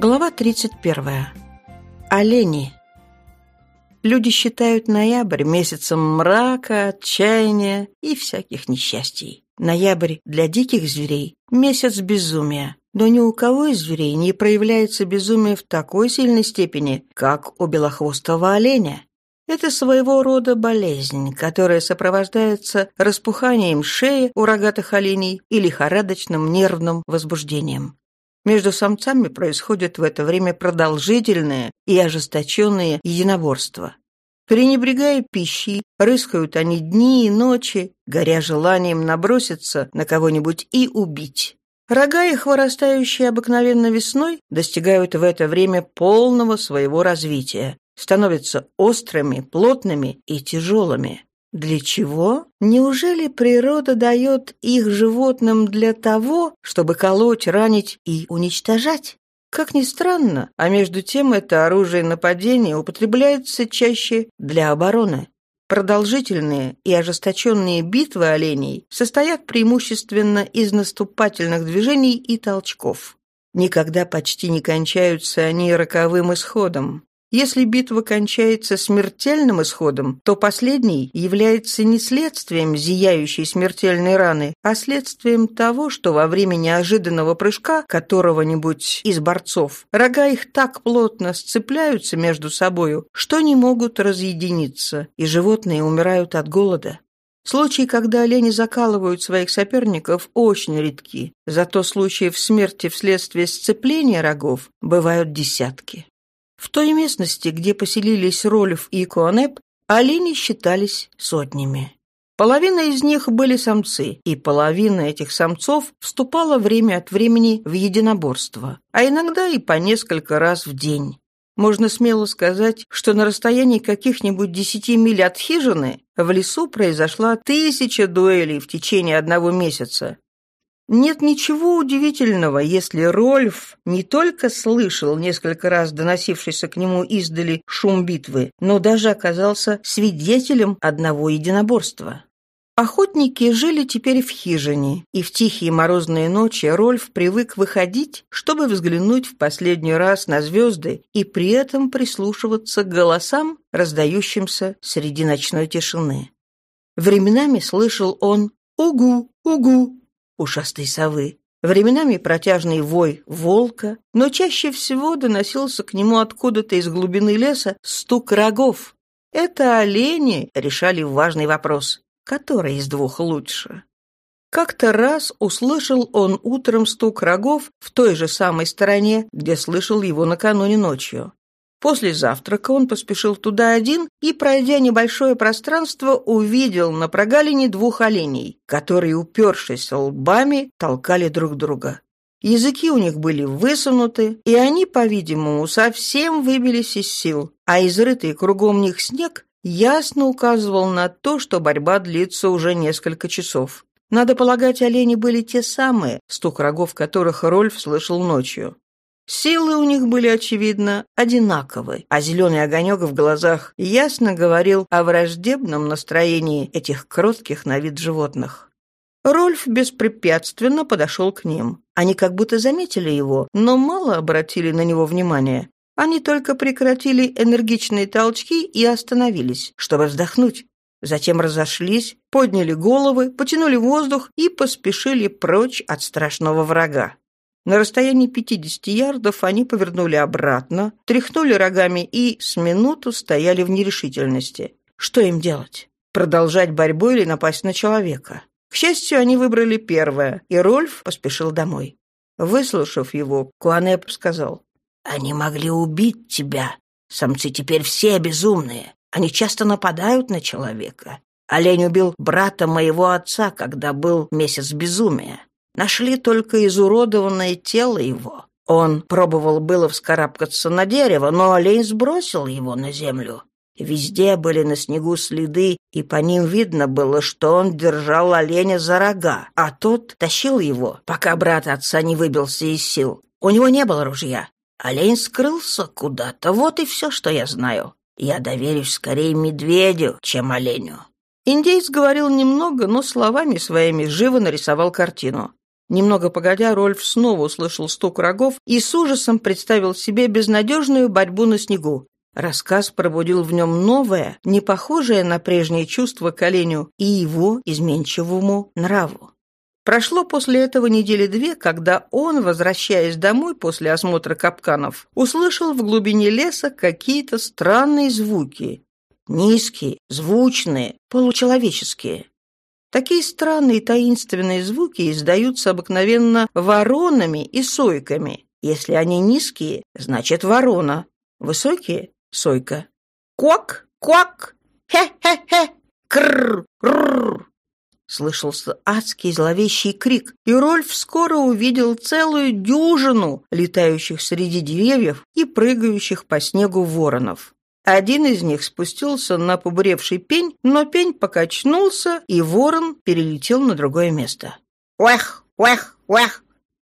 Глава 31. Олени. Люди считают ноябрь месяцем мрака, отчаяния и всяких несчастий. Ноябрь для диких зверей – месяц безумия. Но ни у кого из зверей не проявляется безумие в такой сильной степени, как у белохвостого оленя. Это своего рода болезнь, которая сопровождается распуханием шеи у рогатых оленей и лихорадочным нервным возбуждением. Между самцами происходит в это время продолжительное и ожесточенное единоборство. Пренебрегая пищей, рыскают они дни и ночи, горя желанием наброситься на кого-нибудь и убить. Рога их, вырастающие обыкновенно весной, достигают в это время полного своего развития, становятся острыми, плотными и тяжелыми. Для чего? Неужели природа дает их животным для того, чтобы колоть, ранить и уничтожать? Как ни странно, а между тем это оружие нападения употребляется чаще для обороны. Продолжительные и ожесточенные битвы оленей состоят преимущественно из наступательных движений и толчков. Никогда почти не кончаются они роковым исходом. Если битва кончается смертельным исходом, то последний является не следствием зияющей смертельной раны, а следствием того, что во время неожиданного прыжка которого-нибудь из борцов рога их так плотно сцепляются между собою, что не могут разъединиться, и животные умирают от голода. Случаи, когда олени закалывают своих соперников, очень редки, зато случаев смерти вследствие сцепления рогов бывают десятки. В той местности, где поселились Рольф и Куанеп, олени считались сотнями. Половина из них были самцы, и половина этих самцов вступала время от времени в единоборство, а иногда и по несколько раз в день. Можно смело сказать, что на расстоянии каких-нибудь десяти миль от хижины в лесу произошла тысяча дуэлей в течение одного месяца, нет ничего удивительного, если Рольф не только слышал несколько раз доносившийся к нему издали шум битвы, но даже оказался свидетелем одного единоборства. Охотники жили теперь в хижине, и в тихие морозные ночи Рольф привык выходить, чтобы взглянуть в последний раз на звезды и при этом прислушиваться к голосам, раздающимся среди ночной тишины. Временами слышал он «Угу! Угу!» Ушастой совы, временами протяжный вой волка, но чаще всего доносился к нему откуда-то из глубины леса стук рогов. Это олени решали важный вопрос, который из двух лучше. Как-то раз услышал он утром стук рогов в той же самой стороне, где слышал его накануне ночью. После завтрака он поспешил туда один и, пройдя небольшое пространство, увидел на прогалине двух оленей, которые, упершись лбами, толкали друг друга. Языки у них были высунуты, и они, по-видимому, совсем выбились из сил, а изрытый кругом них снег ясно указывал на то, что борьба длится уже несколько часов. Надо полагать, олени были те самые, стук рогов которых Рольф слышал ночью. Силы у них были, очевидно, одинаковы, а зеленый огонек в глазах ясно говорил о враждебном настроении этих кротких на вид животных. Рольф беспрепятственно подошел к ним. Они как будто заметили его, но мало обратили на него внимания. Они только прекратили энергичные толчки и остановились, чтобы вздохнуть. Затем разошлись, подняли головы, потянули воздух и поспешили прочь от страшного врага. На расстоянии 50 ярдов они повернули обратно, тряхнули рогами и с минуту стояли в нерешительности. Что им делать? Продолжать борьбу или напасть на человека? К счастью, они выбрали первое, и Рольф поспешил домой. Выслушав его, Куанеп сказал, «Они могли убить тебя. Самцы теперь все безумные. Они часто нападают на человека. Олень убил брата моего отца, когда был месяц безумия. Нашли только изуродованное тело его. Он пробовал было вскарабкаться на дерево, но олень сбросил его на землю. Везде были на снегу следы, и по ним видно было, что он держал оленя за рога, а тот тащил его, пока брат отца не выбился из сил. У него не было ружья. Олень скрылся куда-то, вот и все, что я знаю. Я доверюсь скорее медведю, чем оленю. Индейец говорил немного, но словами своими живо нарисовал картину. Немного погодя, Рольф снова услышал стук рогов и с ужасом представил себе безнадежную борьбу на снегу. Рассказ пробудил в нем новое, не похожее на прежнее чувство к оленю и его изменчивому нраву. Прошло после этого недели две, когда он, возвращаясь домой после осмотра капканов, услышал в глубине леса какие-то странные звуки. Низкие, звучные, получеловеческие. Такие странные таинственные звуки издаются обыкновенно воронами и сойками. Если они низкие, значит ворона. Высокие — сойка. Квак, квак, хе-хе-хе, кррр, Слышался адский зловещий крик, и Рольф скоро увидел целую дюжину летающих среди деревьев и прыгающих по снегу воронов. Один из них спустился на побуревший пень, но пень покачнулся, и ворон перелетел на другое место. «Уэх! Уэх! Уэх!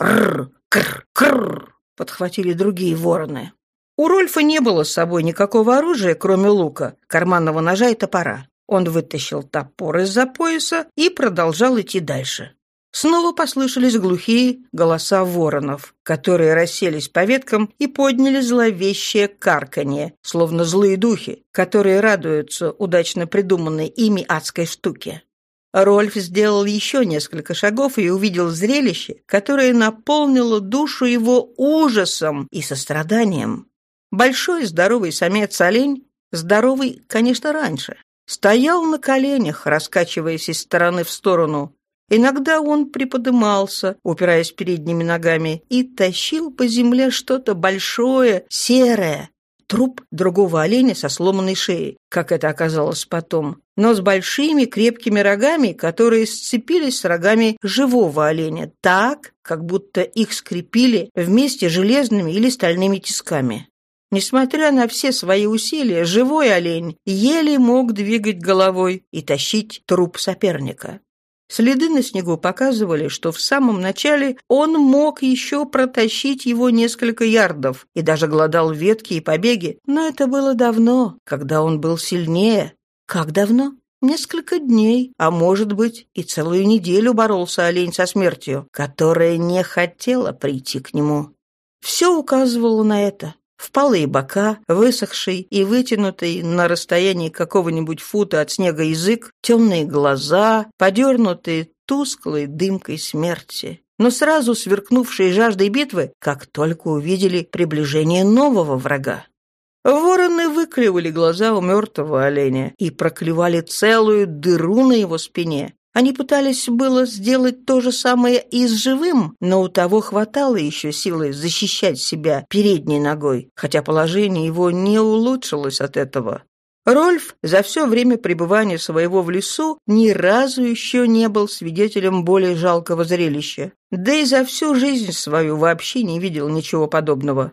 Рррр! Кррр! Кррр!» — подхватили другие вороны. У Рольфа не было с собой никакого оружия, кроме лука, карманного ножа и топора. Он вытащил топор из-за пояса и продолжал идти дальше. Снова послышались глухие голоса воронов, которые расселись по веткам и подняли зловещее карканье, словно злые духи, которые радуются удачно придуманной ими адской штуке. Рольф сделал еще несколько шагов и увидел зрелище, которое наполнило душу его ужасом и состраданием. Большой здоровый самец-олень, здоровый, конечно, раньше, стоял на коленях, раскачиваясь из стороны в сторону, Иногда он приподымался, упираясь передними ногами, и тащил по земле что-то большое, серое. Труп другого оленя со сломанной шеей, как это оказалось потом, но с большими крепкими рогами, которые сцепились с рогами живого оленя, так, как будто их скрепили вместе железными или стальными тисками. Несмотря на все свои усилия, живой олень еле мог двигать головой и тащить труп соперника. Следы на снегу показывали, что в самом начале он мог еще протащить его несколько ярдов и даже глодал ветки и побеги, но это было давно, когда он был сильнее. Как давно? Несколько дней, а может быть и целую неделю боролся олень со смертью, которая не хотела прийти к нему. Все указывало на это. Впалые бока, высохший и вытянутый на расстоянии какого-нибудь фута от снега язык, темные глаза, подернутые тусклой дымкой смерти, но сразу сверкнувшие жаждой битвы, как только увидели приближение нового врага. Вороны выклевали глаза у мертвого оленя и проклевали целую дыру на его спине, они пытались было сделать то же самое и с живым, но у того хватало еще силы защищать себя передней ногой, хотя положение его не улучшилось от этого. Рольф за все время пребывания своего в лесу ни разу еще не был свидетелем более жалкого зрелища. Да и за всю жизнь свою вообще не видел ничего подобного.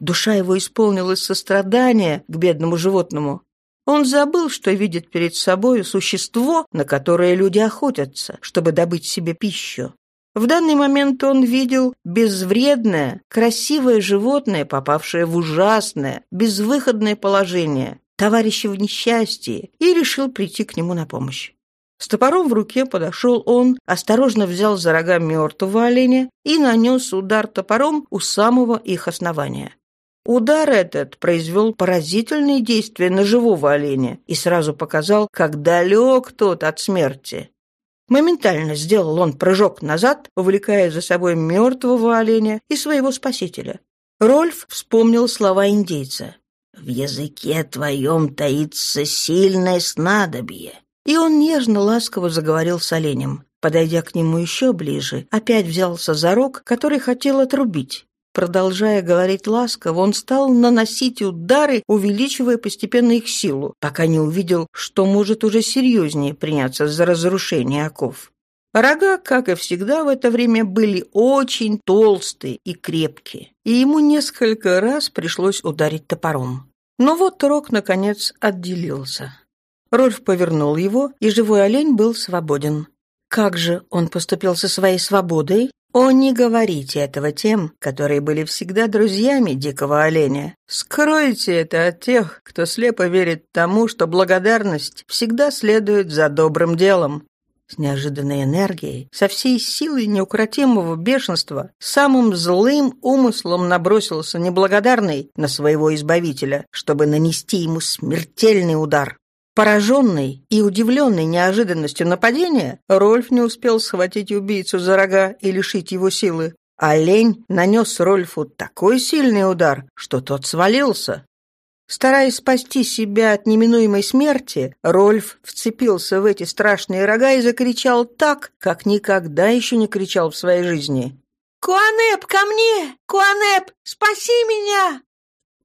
Душа его исполнилась сострадания к бедному животному. Он забыл, что видит перед собой существо, на которое люди охотятся, чтобы добыть себе пищу. В данный момент он видел безвредное, красивое животное, попавшее в ужасное, безвыходное положение, товарища в несчастье, и решил прийти к нему на помощь. С топором в руке подошел он, осторожно взял за рога мертвого оленя и нанес удар топором у самого их основания. Удар этот произвел поразительные действия на живого оленя и сразу показал, как далек тот от смерти. Моментально сделал он прыжок назад, увлекая за собой мертвого оленя и своего спасителя. Рольф вспомнил слова индейца. «В языке твоем таится сильное снадобье». И он нежно, ласково заговорил с оленем. Подойдя к нему еще ближе, опять взялся за рог, который хотел отрубить. Продолжая говорить ласково, он стал наносить удары, увеличивая постепенно их силу, пока не увидел, что может уже серьезнее приняться за разрушение оков. Рога, как и всегда в это время, были очень толстые и крепкие, и ему несколько раз пришлось ударить топором. Но вот рог, наконец, отделился. Рольф повернул его, и живой олень был свободен. Как же он поступил со своей свободой? О, не говорите этого тем, которые были всегда друзьями дикого оленя. Скройте это от тех, кто слепо верит тому, что благодарность всегда следует за добрым делом. с неожиданной энергией, со всей силой неукротимого бешенства, самым злым умыслом набросился неблагодарный на своего избавителя, чтобы нанести ему смертельный удар. Пораженный и удивленный неожиданностью нападения, Рольф не успел схватить убийцу за рога и лишить его силы. Олень нанес Рольфу такой сильный удар, что тот свалился. Стараясь спасти себя от неминуемой смерти, Рольф вцепился в эти страшные рога и закричал так, как никогда еще не кричал в своей жизни. «Куанеп, ко мне! Куанеп, спаси меня!»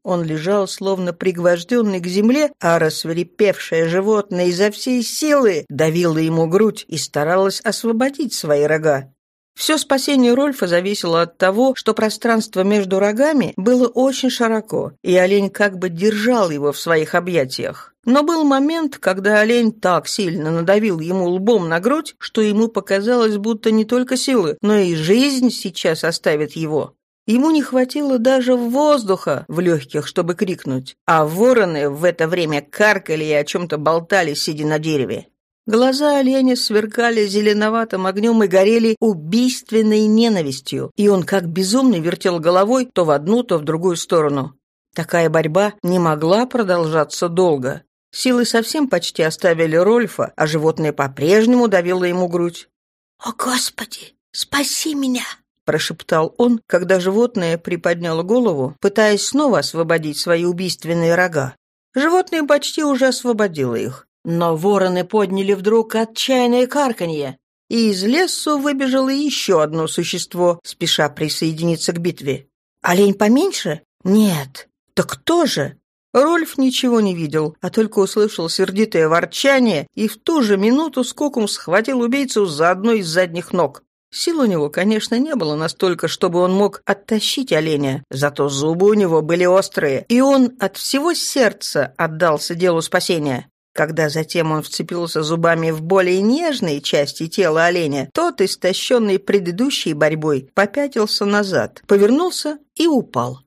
Он лежал, словно пригвожденный к земле, а рассверепевшее животное изо всей силы давило ему грудь и старалось освободить свои рога. Все спасение Рольфа зависело от того, что пространство между рогами было очень широко, и олень как бы держал его в своих объятиях. Но был момент, когда олень так сильно надавил ему лбом на грудь, что ему показалось, будто не только силы, но и жизнь сейчас оставит его. Ему не хватило даже воздуха в легких, чтобы крикнуть, а вороны в это время каркали и о чем-то болтали, сидя на дереве. Глаза оленя сверкали зеленоватым огнем и горели убийственной ненавистью, и он как безумный вертел головой то в одну, то в другую сторону. Такая борьба не могла продолжаться долго. Силы совсем почти оставили Рольфа, а животное по-прежнему давило ему грудь. «О, Господи, спаси меня!» Прошептал он, когда животное приподняло голову, пытаясь снова освободить свои убийственные рога. Животное почти уже освободило их. Но вороны подняли вдруг отчаянное карканье, и из лесу выбежало еще одно существо, спеша присоединиться к битве. Олень поменьше? Нет. Так кто же? Рольф ничего не видел, а только услышал сердитое ворчание и в ту же минуту скоком схватил убийцу за одну из задних ног. Сил у него, конечно, не было настолько, чтобы он мог оттащить оленя, зато зубы у него были острые, и он от всего сердца отдался делу спасения. Когда затем он вцепился зубами в более нежные части тела оленя, тот, истощенный предыдущей борьбой, попятился назад, повернулся и упал.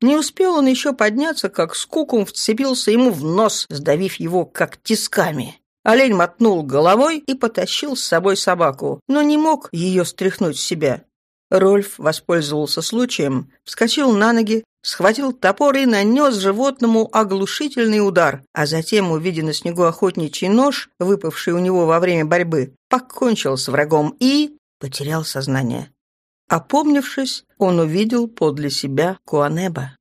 Не успел он еще подняться, как скукум вцепился ему в нос, сдавив его как тисками. Олень мотнул головой и потащил с собой собаку, но не мог ее стряхнуть с себя. Рольф воспользовался случаем, вскочил на ноги, схватил топор и нанес животному оглушительный удар, а затем, увидя на снегу охотничий нож, выпавший у него во время борьбы, покончил с врагом и потерял сознание. Опомнившись, он увидел подле себя Куанеба.